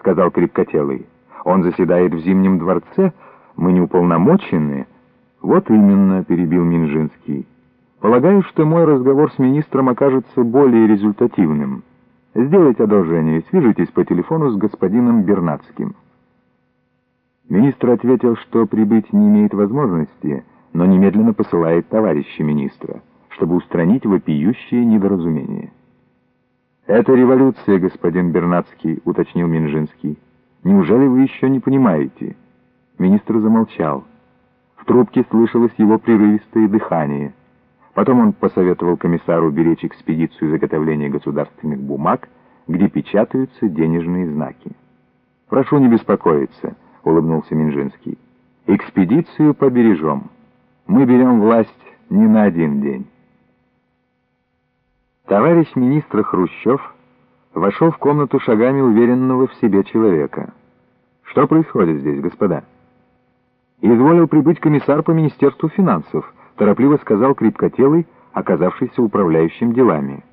— сказал крепкотелый. «Он заседает в Зимнем дворце, мы не уполномочены». «Вот именно», — перебил Минжинский. «Полагаю, что мой разговор с министром окажется более результативным. Сделайте одолжение, свяжитесь по телефону с господином Бернацким». Министр ответил, что прибыть не имеет возможности, но немедленно посылает товарища министра, чтобы устранить вопиющее недоразумение. «Это революция, господин Бернацкий», — уточнил Минжинский. «Неужели вы еще не понимаете?» Министр замолчал. В трубке слышалось его прерывистое дыхание. Потом он посоветовал комиссару беречь экспедицию заготовления государственных бумаг, где печатаются денежные знаки. «Прошу не беспокоиться», — улыбнулся Минжинский. «Экспедицию побережем. Мы берем власть не на один день». Товарищ министра Хрущев вошел в комнату шагами уверенного в себе человека. «Что происходит здесь, господа?» «Изволил прибыть комиссар по Министерству финансов», торопливо сказал крепкотелый, оказавшийся управляющим делами.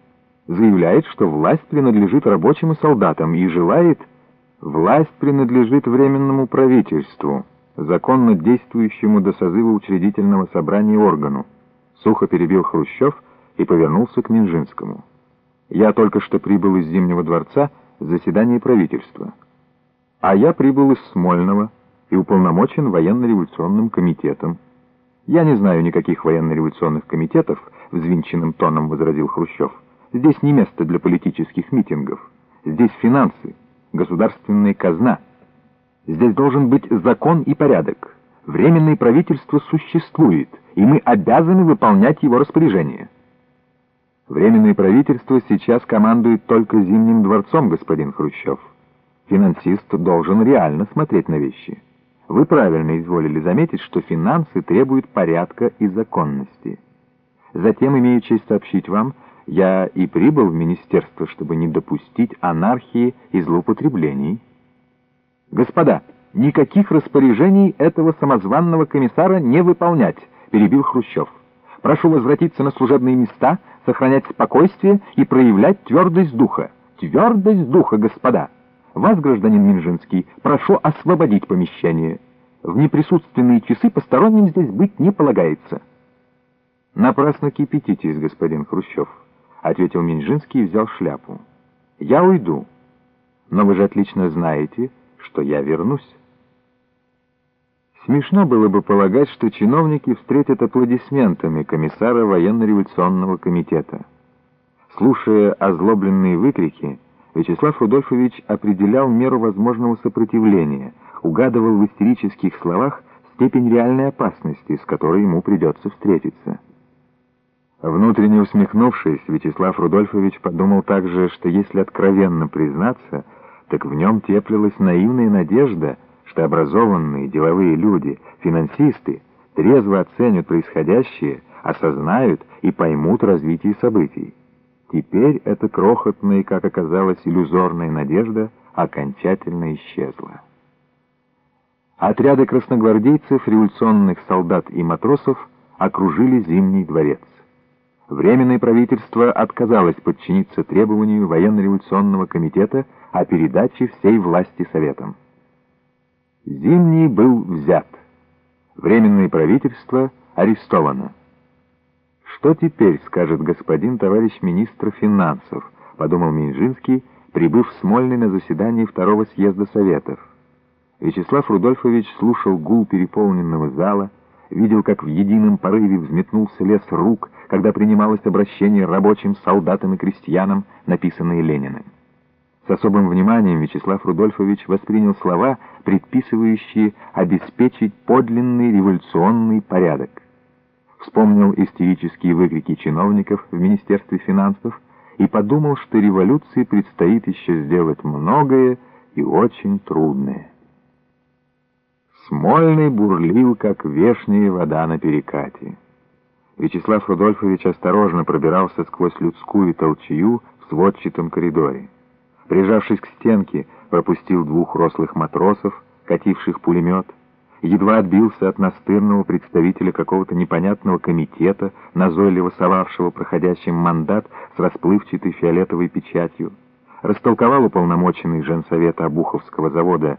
Заявляет, что власть принадлежит рабочим и солдатам и желает... Власть принадлежит Временному правительству, законно действующему до созыва учредительного собрания органу. Сухо перебил Хрущев, и повернулся к Минжинскому. «Я только что прибыл из Зимнего дворца с заседания правительства. А я прибыл из Смольного и уполномочен военно-революционным комитетом. Я не знаю никаких военно-революционных комитетов», — взвинченным тоном возразил Хрущев. «Здесь не место для политических митингов. Здесь финансы, государственная казна. Здесь должен быть закон и порядок. Временное правительство существует, и мы обязаны выполнять его распоряжения». Временное правительство сейчас командует только Зимним дворцом, господин Хрущев. Финансист должен реально смотреть на вещи. Вы правильно изволили заметить, что финансы требуют порядка и законности. Затем, имею честь сообщить вам, я и прибыл в министерство, чтобы не допустить анархии и злоупотреблений. Господа, никаких распоряжений этого самозванного комиссара не выполнять, перебил Хрущев. Прошу возвратиться на служебные места, сохранять спокойствие и проявлять твердость духа. Твердость духа, господа! Вас, гражданин Минжинский, прошу освободить помещение. В неприсутственные часы посторонним здесь быть не полагается. Напрасно кипятитесь, господин Хрущев, — ответил Минжинский и взял шляпу. Я уйду, но вы же отлично знаете, что я вернусь. Смешно было бы полагать, что чиновники встретят аплодисментами комиссара военно-революционного комитета. Слушая озлобленные выкрики, Вячеслав Рудольфович определял меру возможного сопротивления, угадывал в истерических словах степень реальной опасности, с которой ему придется встретиться. Внутренне усмехнувшись, Вячеслав Рудольфович подумал также, что если откровенно признаться, так в нем теплилась наивная надежда — что образованные деловые люди, финансисты, трезво оценят происходящее, осознают и поймут развитие событий. Теперь эта крохотная, как оказалось, иллюзорная надежда окончательно исчезла. Отряды красногвардейцев, революционных солдат и матросов окружили Зимний дворец. Временное правительство отказалось подчиниться требованию военно-революционного комитета о передаче всей власти Советам. Зимний был взят. Временное правительство арестовано. «Что теперь скажет господин товарищ министр финансов?» — подумал Минжинский, прибыв в Смольный на заседании второго съезда Советов. Вячеслав Рудольфович слушал гул переполненного зала, видел, как в едином порыве взметнулся лес рук, когда принималось обращение рабочим, солдатам и крестьянам, написанное Лениным. С особым вниманием Вячеслав Рудольфович воспринял слова, предписывающие обеспечить подлинный революционный порядок. Вспомнил истерические выкрики чиновников в Министерстве финансов и подумал, что революции предстоит еще сделать многое и очень трудное. Смольный бурлил, как вешняя вода на перекате. Вячеслав Рудольфович осторожно пробирался сквозь людскую толчью в сводчатом коридоре. Прижавшись к стенке, пропустил двух рослых матросов, кативших пулемет, едва отбился от настырного представителя какого-то непонятного комитета, назойливо совавшего проходящим мандат с расплывчатой фиолетовой печатью. растолковал уполномоченный женсовета Обуховского завода